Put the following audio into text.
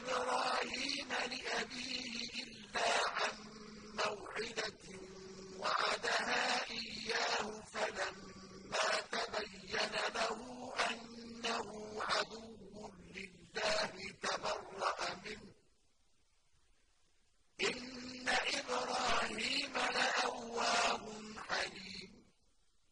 إبراهيم لأبيه إلا عن موعدة وعدها إياه فلما تبين له أنه عدو